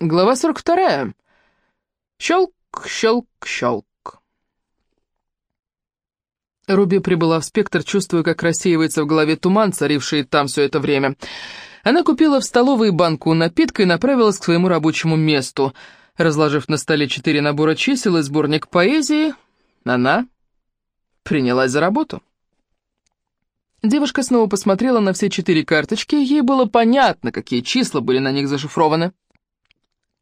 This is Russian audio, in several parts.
Глава 42. Щелк, щелк, щелк. Руби прибыла в спектр, чувствуя, как рассеивается в голове туман, царивший там все это время. Она купила в столовой банку напитка и направилась к своему рабочему месту. Разложив на столе четыре набора чисел и сборник поэзии, она принялась за работу. Девушка снова посмотрела на все четыре карточки, ей было понятно, какие числа были на них зашифрованы.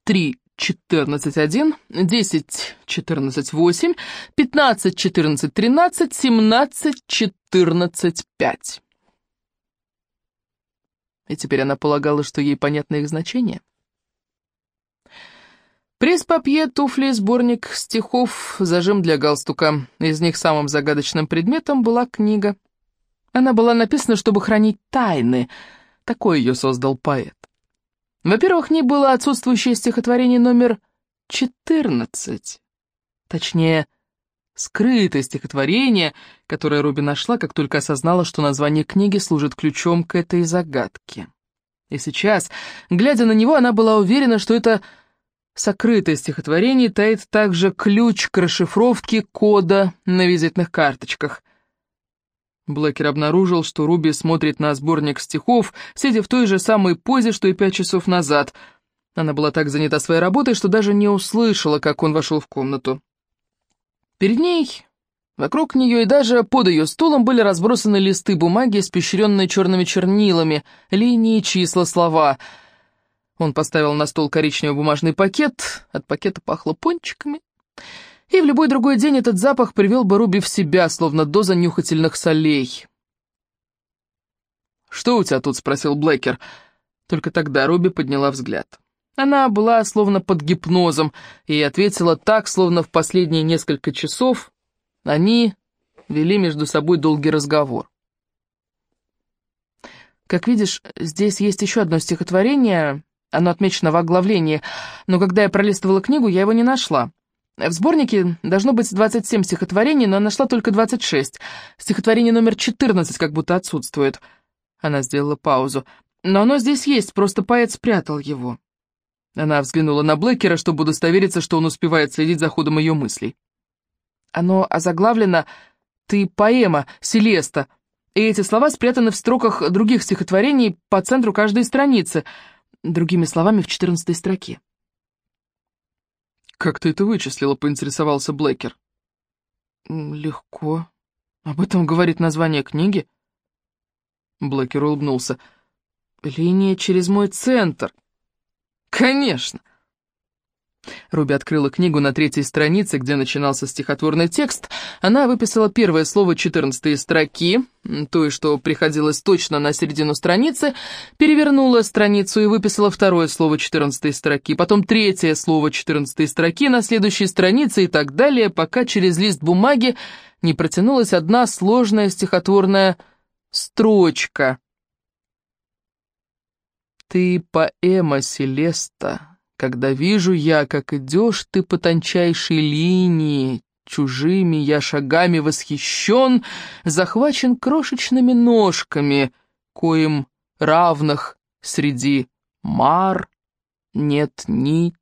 3, 14, 1, 10, 14, 8, 15, 14, 13, 17, 14, 5. И теперь она полагала, что ей понятно их значение. Пресс-папье, туфли, сборник стихов, зажим для галстука. Из них самым загадочным предметом была книга. Она была написана, чтобы хранить тайны. Такой ее создал поэт. Во-первых, не было отсутствующее стихотворение номер 14. Точнее, скрытое стихотворение, которое Руби нашла, как только осознала, что название книги служит ключом к этой загадке. И сейчас, глядя на него, она была уверена, что это сокрытое стихотворение таит также ключ к расшифровке кода на визитных карточках — Блэкер обнаружил, что Руби смотрит на сборник стихов, сидя в той же самой позе, что и пять часов назад. Она была так занята своей работой, что даже не услышала, как он вошел в комнату. Перед ней, вокруг нее и даже под ее стулом были разбросаны листы бумаги, испещренные черными чернилами, линии, числа, слова. Он поставил на стол коричневый бумажный пакет, от пакета пахло пончиками. И в любой другой день этот запах привел бы Руби в себя, словно доза нюхательных солей. «Что у тебя тут?» — спросил Блэкер. Только тогда Руби подняла взгляд. Она была словно под гипнозом и ответила так, словно в последние несколько часов они вели между собой долгий разговор. «Как видишь, здесь есть еще одно стихотворение, оно отмечено в оглавлении, но когда я пролистывала книгу, я его не нашла». В сборнике должно быть 27 стихотворений, но нашла только 26. Стихотворение номер 14 как будто отсутствует. Она сделала паузу. Но оно здесь есть, просто поэт спрятал его. Она взглянула на Блэкера, чтобы удостовериться, что он успевает следить за ходом ее мыслей. Оно озаглавлено «Ты поэма, Селеста», и эти слова спрятаны в строках других стихотворений по центру каждой страницы, другими словами, в 14 строке. «Как ты это вычислила?» — поинтересовался Блэкер. «Легко. Об этом говорит название книги». Блэкер улыбнулся. «Линия через мой центр». «Конечно!» Руби открыла книгу на третьей странице, где начинался стихотворный текст. Она выписала первое слово 14 строки, то, что приходилось точно на середину страницы, перевернула страницу и выписала второе слово 14 строки, потом третье слово 14 строки на следующей странице и так далее, пока через лист бумаги не протянулась одна сложная стихотворная строчка. «Ты поэма, Селеста» когда вижу я, как идешь ты по тончайшей линии, чужими я шагами восхищен, захвачен крошечными ножками, коим равных среди мар нет ничего.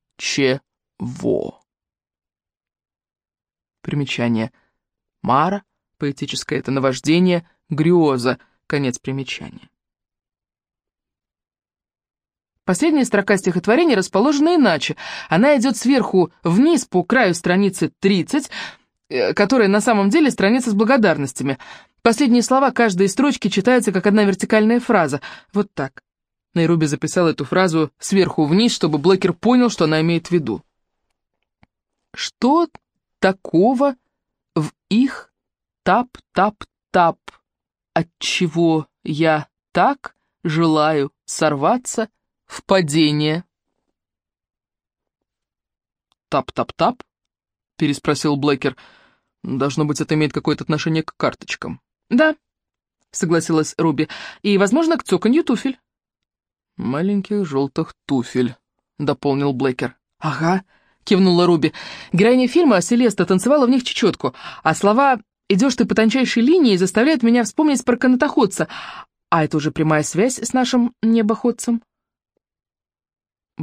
Примечание. Мара, поэтическое это наваждение, греза, конец примечания. Последняя строка стихотворения расположена иначе. Она идет сверху вниз по краю страницы 30, э, которая на самом деле страница с благодарностями. Последние слова каждой строчки читаются как одна вертикальная фраза. Вот так. Найруби записал эту фразу сверху вниз, чтобы Блэкер понял, что она имеет в виду. Что такого в их тап-тап-тап, отчего я так желаю сорваться в падение. «Тап-тап-тап?» — переспросил Блэкер. «Должно быть, это имеет какое-то отношение к карточкам». «Да», — согласилась Руби, — «и, возможно, к цоканью туфель». «Маленьких желтых туфель», — дополнил Блэкер. «Ага», — кивнула Руби. «Героиня фильма Селеста танцевала в них чечетку, а слова «идешь ты по тончайшей линии» заставляют меня вспомнить про канатоходца, а это уже прямая связь с нашим небоходцем».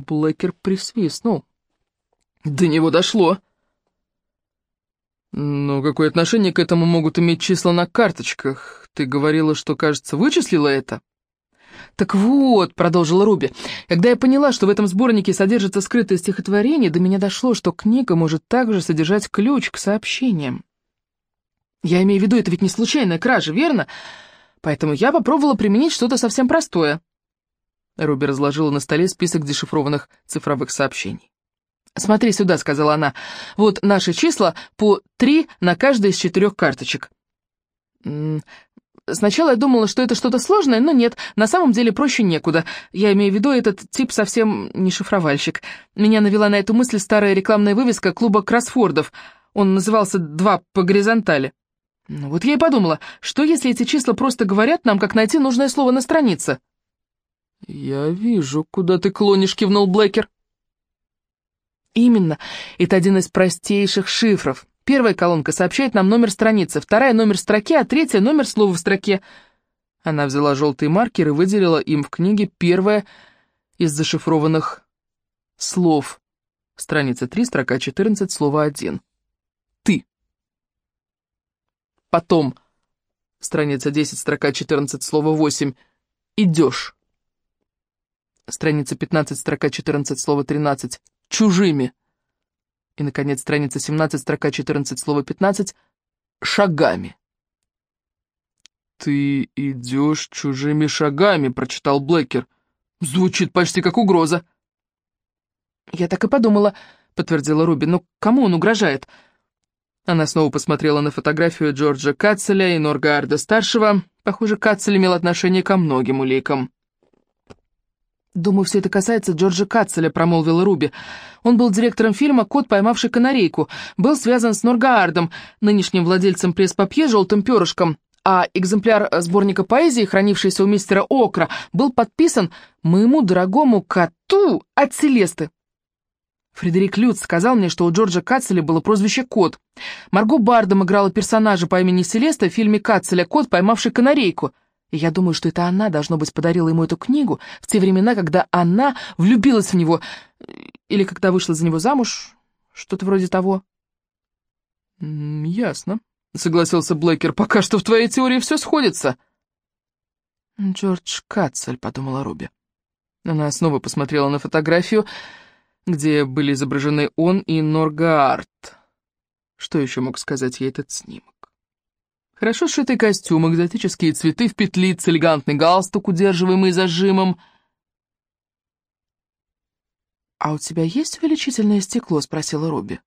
Блэкер присвистнул. До него дошло. «Но какое отношение к этому могут иметь числа на карточках? Ты говорила, что, кажется, вычислила это?» «Так вот», — продолжила Руби, — «когда я поняла, что в этом сборнике содержится скрытое стихотворение, до меня дошло, что книга может также содержать ключ к сообщениям. Я имею в виду, это ведь не случайная кража, верно? Поэтому я попробовала применить что-то совсем простое». Руби разложила на столе список дешифрованных цифровых сообщений. «Смотри сюда», — сказала она. «Вот наши числа по три на каждой из четырех карточек». Сначала я думала, что это что-то сложное, но нет, на самом деле проще некуда. Я имею в виду, этот тип совсем не шифровальщик. Меня навела на эту мысль старая рекламная вывеска клуба кроссфордов. Он назывался «Два по горизонтали». Ну, вот я и подумала, что если эти числа просто говорят нам, как найти нужное слово на странице? «Я вижу, куда ты клонишь», — кивнул Блэкер. Именно. Это один из простейших шифров. Первая колонка сообщает нам номер страницы, вторая — номер строки, а третья — номер слова в строке. Она взяла желтый маркер и выделила им в книге первое из зашифрованных слов. Страница 3, строка 14, слово 1. «Ты». Потом, страница 10, строка 14, слово 8, «Идешь». Страница 15, строка 14, слово 13, чужими. И, наконец, страница 17, строка 14, слово 15, шагами. «Ты идешь чужими шагами», — прочитал Блэкер. «Звучит почти как угроза». «Я так и подумала», — подтвердила Руби. «Но кому он угрожает?» Она снова посмотрела на фотографию Джорджа Катцеля и Норгарда-старшего. Похоже, Катцель имел отношение ко многим уликам. «Думаю, все это касается Джорджа Катцеля», — промолвила Руби. «Он был директором фильма «Кот, поймавший канарейку», был связан с Норгаардом, нынешним владельцем пресс-папье «Желтым перышком», а экземпляр сборника поэзии, хранившийся у мистера Окра, был подписан «Моему дорогому коту от Селесты». Фредерик Люц сказал мне, что у Джорджа Катцеля было прозвище «Кот». Марго Бардом играла персонажа по имени Селеста в фильме Катцеля «Кот, поймавший канарейку». И я думаю, что это она, должно быть, подарила ему эту книгу в те времена, когда она влюбилась в него, или когда вышла за него замуж, что-то вроде того. «Ясно», — согласился Блэкер, — «пока что в твоей теории все сходится». «Джордж Катцель», — подумала Руби. Она снова посмотрела на фотографию, где были изображены он и Норгаарт. Что еще мог сказать ей этот снимок? Хорошо сшитый костюм, экзотические цветы в петлице, элегантный галстук, удерживаемый зажимом. «А у тебя есть увеличительное стекло?» — спросила Руби.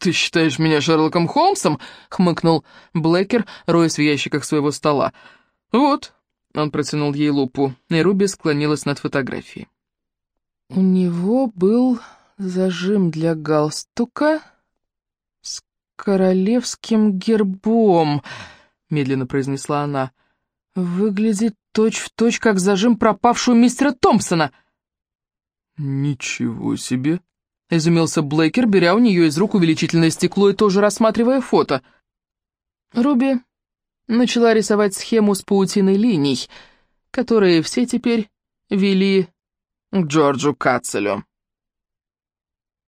«Ты считаешь меня Шерлоком Холмсом?» — хмыкнул Блэкер, роясь в ящиках своего стола. «Вот», — он протянул ей лупу, и Руби склонилась над фотографией. «У него был зажим для галстука...» королевским гербом», — медленно произнесла она. «Выглядит точь-в-точь, точь, как зажим пропавшего мистера Томпсона». «Ничего себе!» — изумился Блейкер, беря у нее из рук увеличительное стекло и тоже рассматривая фото. Руби начала рисовать схему с паутиной линий, которые все теперь вели к Джорджу Кацелю.